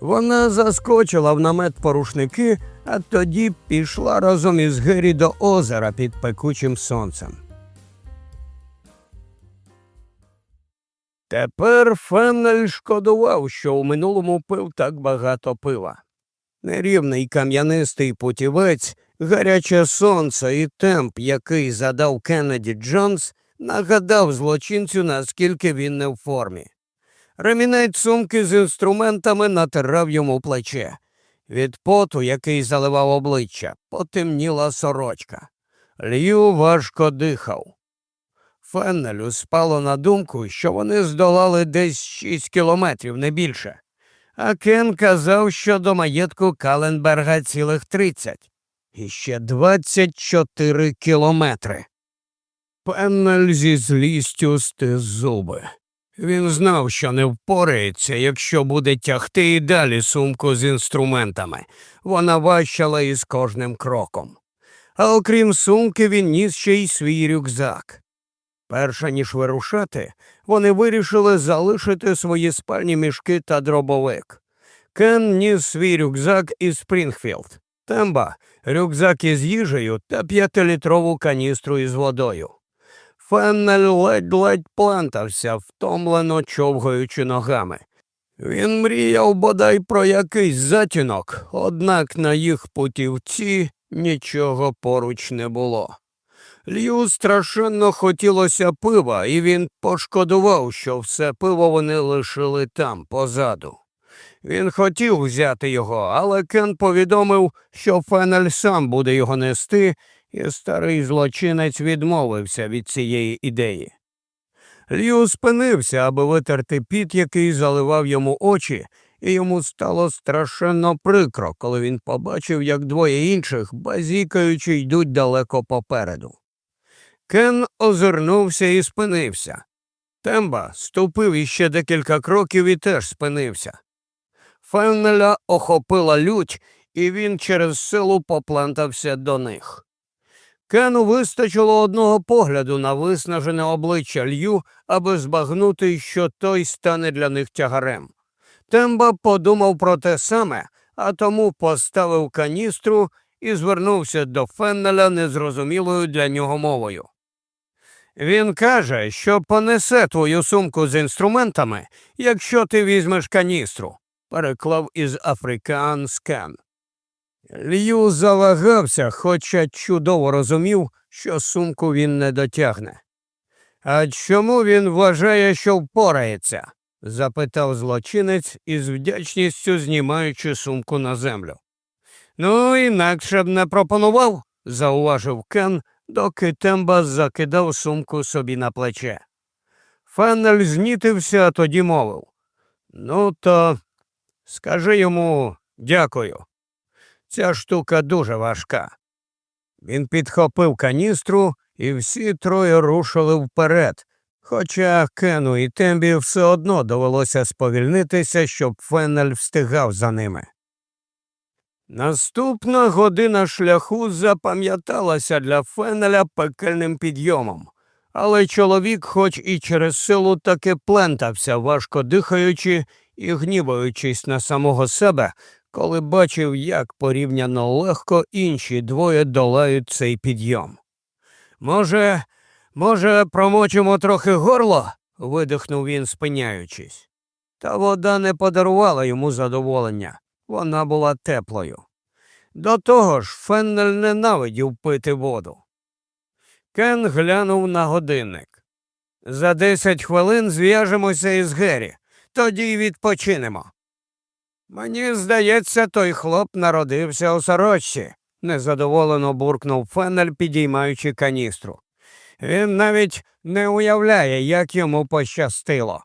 A: Вона заскочила в намет порушники, а тоді пішла разом із Гері до озера під пекучим сонцем. Тепер Феннель шкодував, що у минулому пив так багато пива. Нерівний кам'янистий путівець, гаряче сонце і темп, який задав Кеннеді Джонс, нагадав злочинцю, наскільки він не в формі. Ремінець сумки з інструментами натирав йому плече. Від поту, який заливав обличчя, потемніла сорочка. Лью важко дихав. Феннелю спало на думку, що вони здолали десь шість кілометрів, не більше. А Кен казав, що до маєтку Каленберга цілих тридцять. І ще двадцять чотири кілометри. Феннель зі злістю стис зуби. Він знав, що не впорається, якщо буде тягти і далі сумку з інструментами. Вона важчала із кожним кроком. А окрім сумки, він ніс ще й свій рюкзак. Перш ніж вирушати, вони вирішили залишити свої спальні мішки та дробовик. Кен ніс свій рюкзак із Спрінгфілд, темба, рюкзак із їжею та п'ятилітрову каністру із водою. Феннель ледь-ледь плантався, втомлено човгаючи ногами. Він мріяв бодай про якийсь затінок, однак на їх путівці нічого поруч не було. Лью страшенно хотілося пива, і він пошкодував, що все пиво вони лишили там, позаду. Він хотів взяти його, але Кен повідомив, що Фенель сам буде його нести, і старий злочинець відмовився від цієї ідеї. Лью спинився, аби витерти піт, який заливав йому очі, і йому стало страшенно прикро, коли він побачив, як двоє інших, базікаючи, йдуть далеко попереду. Кен озирнувся і спинився. Темба ступив іще декілька кроків і теж спинився. Феннеля охопила лють, і він через силу поплантався до них. Кену вистачило одного погляду на виснажене обличчя Лью, аби збагнути, що той стане для них тягарем. Темба подумав про те саме, а тому поставив каністру і звернувся до Феннеля незрозумілою для нього мовою. Він каже, що понесе твою сумку з інструментами, якщо ти візьмеш каністру, переклав із африкаанс Кен. Лу завагався, хоча чудово розумів, що сумку він не дотягне. А чому він вважає, що впорається? запитав злочинець із вдячністю знімаючи сумку на землю. Ну, інакше б не пропонував, зауважив Кен, доки Темба закидав сумку собі на плече. Феннель знітився, а тоді мовив Ну, то скажи йому дякую. Ця штука дуже важка. Він підхопив каністру, і всі троє рушили вперед, хоча Кену і Тембі все одно довелося сповільнитися, щоб Феннель встигав за ними. Наступна година шляху запам'яталася для Фенеля пекельним підйомом, але чоловік, хоч і через силу, таки плентався, важко дихаючи і гніваючись на самого себе, коли бачив, як порівняно легко інші двоє долають цей підйом. Може, може, промочимо трохи горло? видихнув він, спиняючись. Та вода не подарувала йому задоволення, вона була теплою. До того ж, Феннель ненавидів пити воду. Кен глянув на годинник. За десять хвилин зв'яжемося із Геррі, тоді й відпочинемо. Мені здається, той хлоп народився у сорочці, незадоволено буркнув Феннель, підіймаючи каністру. Він навіть не уявляє, як йому пощастило.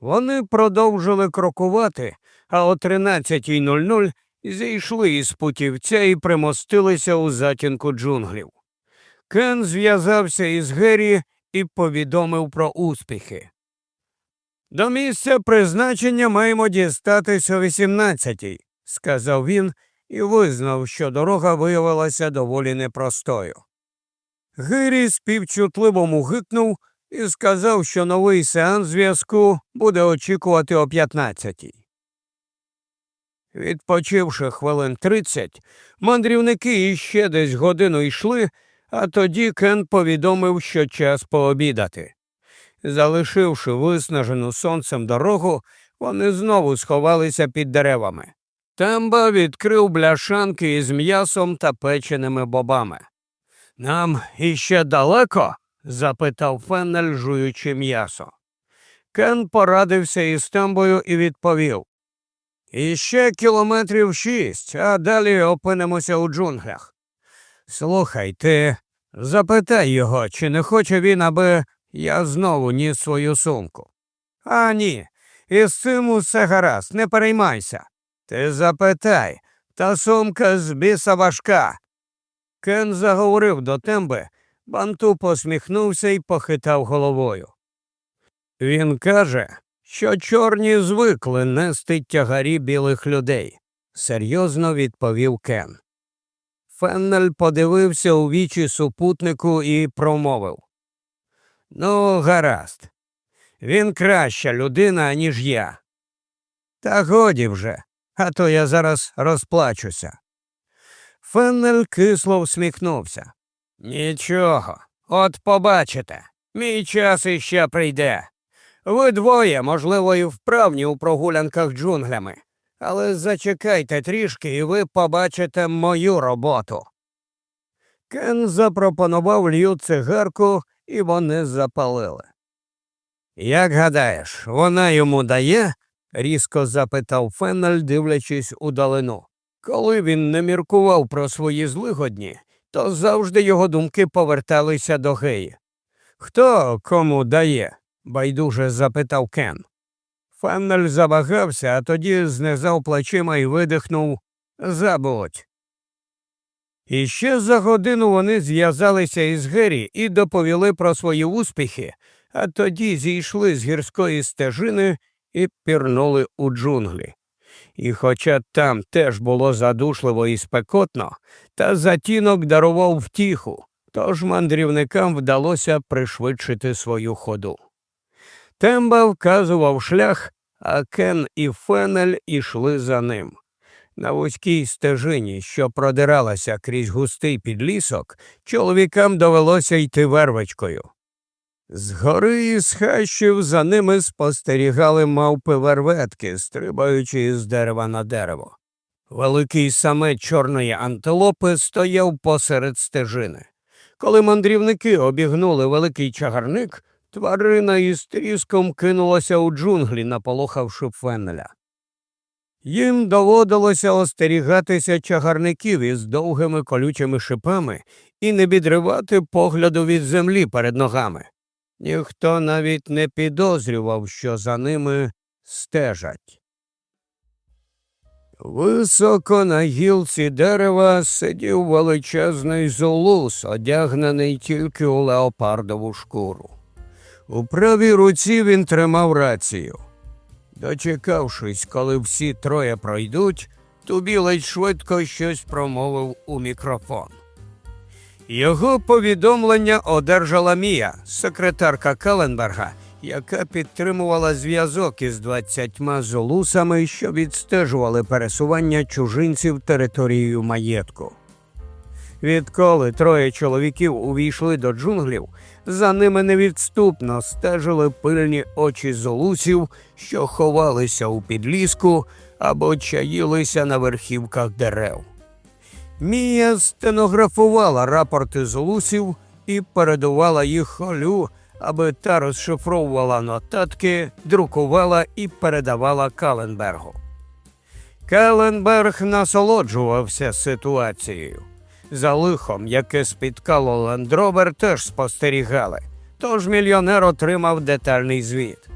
A: Вони продовжили крокувати, а о 13.00 зійшли із путівця і примостилися у затінку джунглів. Кен зв'язався із Геррі і повідомив про успіхи. До місця призначення маємо дістатися о 18-й», – сказав він і визнав, що дорога виявилася доволі непростою. Гирі співчутливо мугикнув і сказав, що новий сеанс зв'язку буде очікувати о 15-й. Відпочивши хвилин тридцять, мандрівники іще десь годину йшли, а тоді Кен повідомив, що час пообідати. Залишивши виснажену сонцем дорогу, вони знову сховалися під деревами. Темба відкрив бляшанки із м'ясом та печеними бобами. Нам іще далеко? запитав Феннель, жуючи м'ясо. Кен порадився із тембою і відповів Іще кілометрів шість, а далі опинимося у джунглях. Слухай, ти запитай його, чи не хоче він, аби я знову ніс свою сумку. А ні, із цим усе гаразд, не переймайся. Ти запитай, та сумка з біса важка. Кен заговорив до темби, банту посміхнувся і похитав головою. Він каже, що чорні звикли нести тягарі білих людей, серйозно відповів Кен. Феннель подивився у вічі супутнику і промовив Ну, гаразд. Він краща людина, ніж я. Та годі вже, а то я зараз розплачуся. Феннель кисло всміхнувся. Нічого, от побачите, мій час іще прийде. Ви двоє, можливо, і вправні у прогулянках джунглями, але зачекайте трішки, і ви побачите мою роботу. Кен запропонував лью цигарку, і вони запалили. Як гадаєш, вона йому дає? різко запитав Феннель, дивлячись удалину. Коли він не міркував про свої злигодні, то завжди його думки поверталися до геї. Хто кому дає? байдуже запитав Кен. Феннель завагався, а тоді знизав плечима і видихнув Забудь. І ще за годину вони зв'язалися із Гері і доповіли про свої успіхи, а тоді зійшли з гірської стежини і пірнули у джунглі. І хоча там теж було задушливо і спекотно, та затінок дарував втіху, тож мандрівникам вдалося пришвидшити свою ходу. Темба вказував шлях, а Кен і Фенель ішли за ним. На вузькій стежині, що продиралася крізь густий підлісок, чоловікам довелося йти вервочкою. Згори із хащів за ними спостерігали мавпи верветки, стрибаючи з дерева на дерево. Великий самець чорної антилопи стояв посеред стежини. Коли мандрівники обігнули великий чагарник, тварина із тріском кинулася у джунглі, наполохавши фенеля. Їм доводилося остерігатися чагарників із довгими колючими шипами і не відривати погляду від землі перед ногами. Ніхто навіть не підозрював, що за ними стежать. Високо на гілці дерева сидів величезний золус, одягнений тільки у леопардову шкуру. У правій руці він тримав рацію. Дочекавшись, коли всі троє пройдуть, Тубі ледь швидко щось промовив у мікрофон. Його повідомлення одержала Мія, секретарка Каленберга, яка підтримувала зв'язок із двадцятьма золусами, що відстежували пересування чужинців територією маєтку. Відколи троє чоловіків увійшли до джунглів, за ними невідступно стежили пильні очі золусів, що ховалися у підліску або чаїлися на верхівках дерев. Мія стенографувала рапорти золусів і передавала їх холю, аби та розшифровувала нотатки, друкувала і передавала Каленбергу. Каленберг насолоджувався ситуацією. За лихом, яке спіткало лендровер, теж спостерігали, тож мільйонер отримав детальний звіт.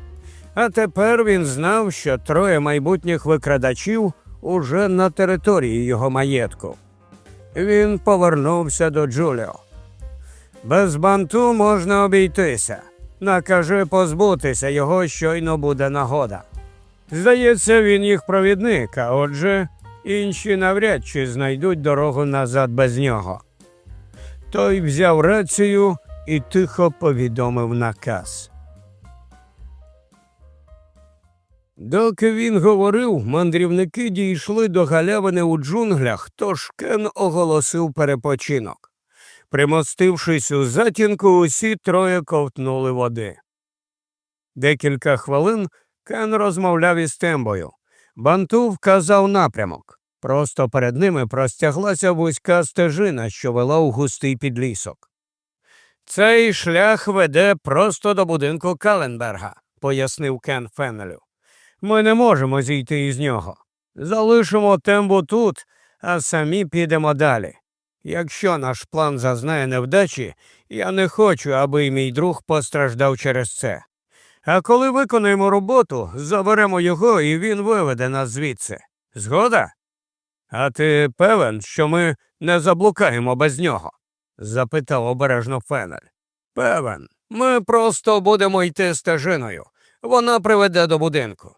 A: А тепер він знав, що троє майбутніх викрадачів уже на території його маєтку. Він повернувся до Джуліо. Без банту можна обійтися. Накажи позбутися його, щойно буде нагода. Здається, він їх провідник, а отже, інші навряд чи знайдуть дорогу назад без нього. Той взяв рацію і тихо повідомив наказ. Доки він говорив, мандрівники дійшли до галявини у джунглях, тож Кен оголосив перепочинок. Примостившись у затінку, усі троє ковтнули води. Декілька хвилин Кен розмовляв із тембою. Банту вказав напрямок. Просто перед ними простяглася вузька стежина, що вела у густий підлісок. Цей шлях веде просто до будинку Каленберга, пояснив Кен Феннелю. Ми не можемо зійти із нього. Залишимо тембу тут, а самі підемо далі. Якщо наш план зазнає невдачі, я не хочу, аби мій друг постраждав через це. А коли виконаємо роботу, заберемо його і він виведе нас звідси. Згода? А ти певен, що ми не заблукаємо без нього? запитав обережно Фенель. Певен, ми просто будемо йти стежиною. Вона приведе до будинку.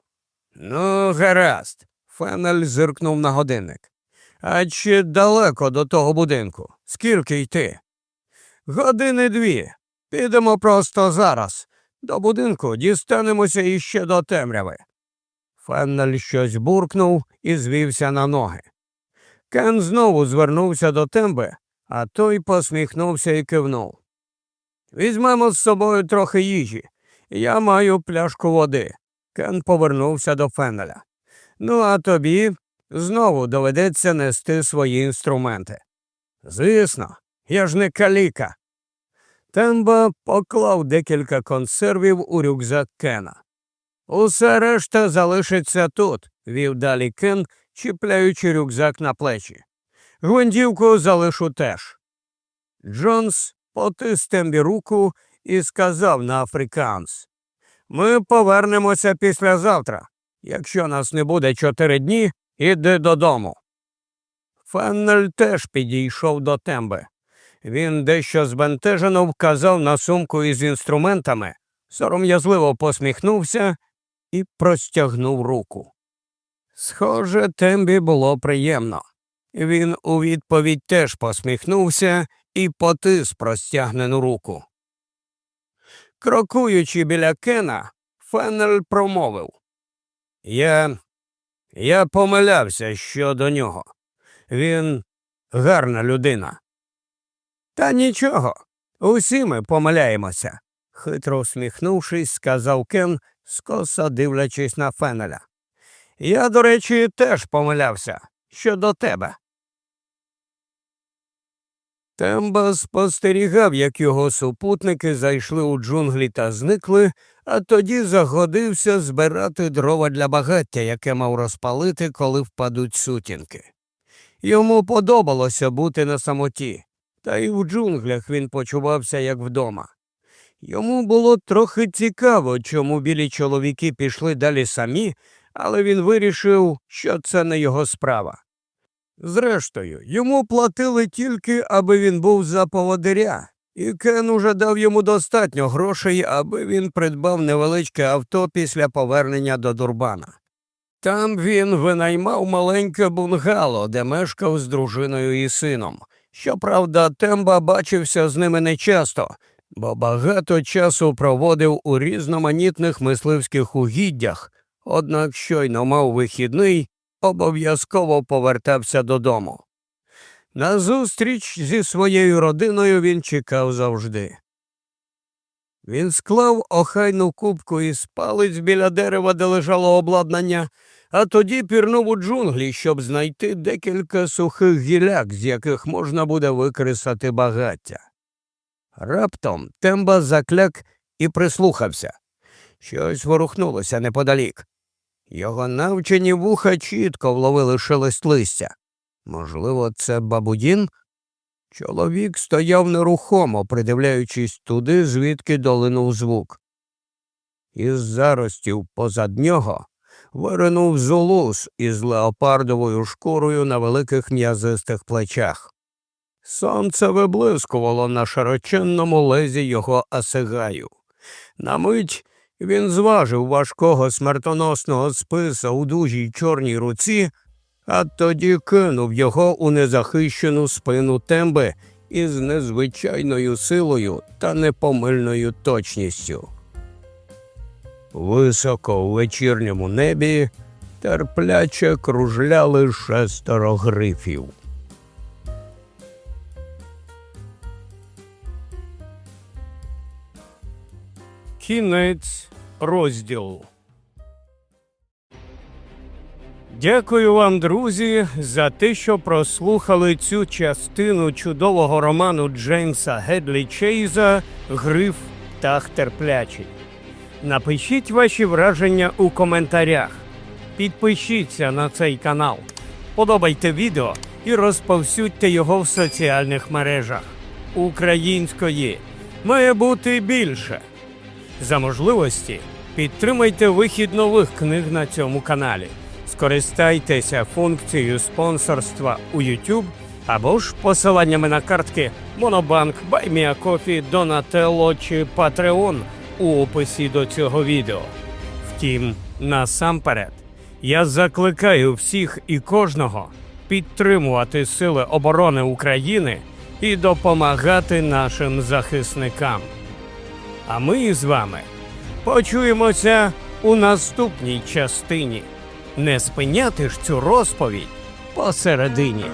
A: Ну, гаразд. Фенель зиркнув на годинник. А чи далеко до того будинку? Скільки йти? Години дві. Підемо просто зараз. До будинку дістанемося іще до темряви. Феннель щось буркнув і звівся на ноги. Кен знову звернувся до темби, а той посміхнувся і кивнув. Візьмемо з собою трохи їжі. Я маю пляшку води. Кен повернувся до Феннеля. Ну, а тобі знову доведеться нести свої інструменти. Звісно, я ж не каліка. Темба поклав декілька консервів у рюкзак Кена. Усе решта залишиться тут, вів далі Кен, чіпляючи рюкзак на плечі. Гвоздівку залишу теж. Джонс потис тембі руку і сказав на африканс Ми повернемося післязавтра. Якщо нас не буде чотири дні, іди додому. Феннель теж підійшов до темби. Він дещо збентежено вказав на сумку із інструментами, сором'язливо посміхнувся і простягнув руку. Схоже, тембі було приємно. Він у відповідь теж посміхнувся і потис простягнену руку. Крокуючи біля Кена, Феннель промовив Я я помилявся щодо нього. Він гарна людина. Та нічого, усі ми помиляємося, хитро усміхнувшись, сказав Кен, скоса дивлячись на Фенеля. Я, до речі, теж помилявся щодо тебе. Темба спостерігав, як його супутники зайшли у джунглі та зникли, а тоді загодився збирати дрова для багаття, яке мав розпалити, коли впадуть сутінки. Йому подобалося бути на самоті, та й у джунглях він почувався як вдома. Йому було трохи цікаво, чому білі чоловіки пішли далі самі, але він вирішив, що це не його справа. Зрештою, йому платили тільки, аби він був за поводиря, і Кен уже дав йому достатньо грошей, аби він придбав невеличке авто після повернення до Дурбана. Там він винаймав маленьке бунгало, де мешкав з дружиною і сином. Щоправда, Темба бачився з ними нечасто, бо багато часу проводив у різноманітних мисливських угіддях, однак щойно мав вихідний, обов'язково повертався додому. На зустріч зі своєю родиною він чекав завжди. Він склав охайну кубку із палець біля дерева, де лежало обладнання, а тоді пірнув у джунглі, щоб знайти декілька сухих гіляк, з яких можна буде викресати багаття. Раптом темба закляк і прислухався. Щось ворухнулося неподалік. Його навчені вуха чітко вловили шелест листя. Можливо, це бабудін? Чоловік стояв нерухомо, придивляючись туди, звідки долинув звук. Із заростів позад нього виринув золус із леопардовою шкурою на великих м'язистих плечах. Сонце виблискувало на широченному лезі його асигаю. На мить він зважив важкого смертоносного списа у дужій чорній руці, а тоді кинув його у незахищену спину темби із незвичайною силою та непомильною точністю. Високо у вечірньому небі терпляче кружляли шестеро грифів. Кінець розділу. Дякую вам, друзі, за те, що прослухали цю частину чудового роману Джеймса Гедлі Чейза Гриф Птах терплячий. Напишіть ваші враження у коментарях. Підпишіться на цей канал, подобайте відео і розповсюдьте його в соціальних мережах. Української має бути більше. За можливості підтримайте вихід нових книг на цьому каналі. Скористайтеся функцією спонсорства у YouTube або ж посиланнями на картки Монобанк, Buy Me a Coffee, Донателло чи Patreon у описі до цього відео. Втім, насамперед, я закликаю всіх і кожного підтримувати Сили оборони України і допомагати нашим захисникам. А ми з вами почуємося у наступній частині. Не спиняти ж цю розповідь посередині.